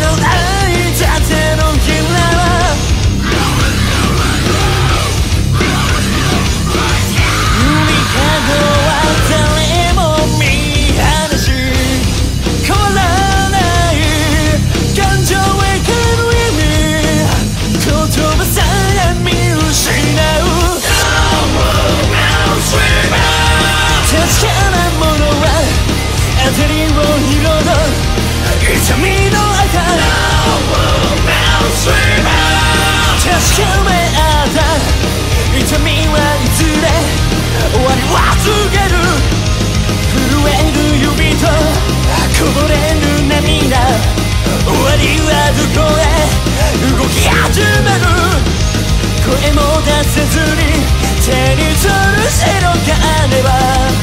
No. 始める。声も出せずに手に取る白があれば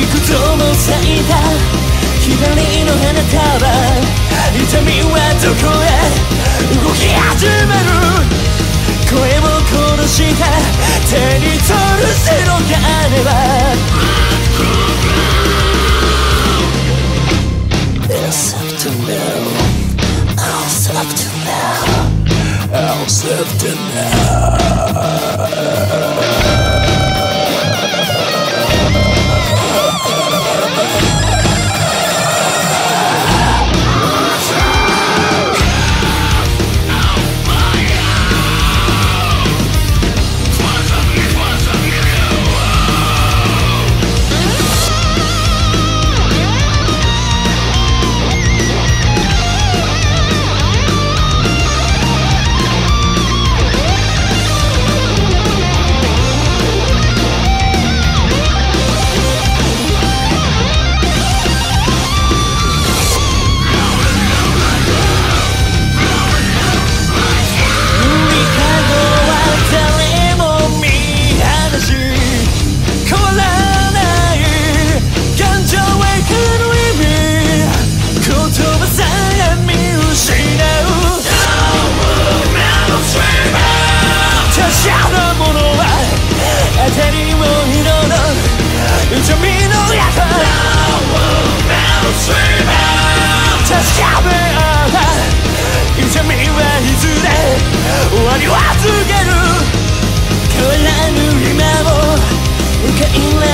幾つも咲いた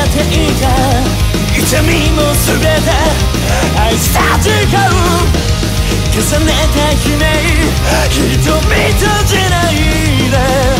ていた。痛みも全て。愛した時間重ねた悲鳴瞳閉じないで。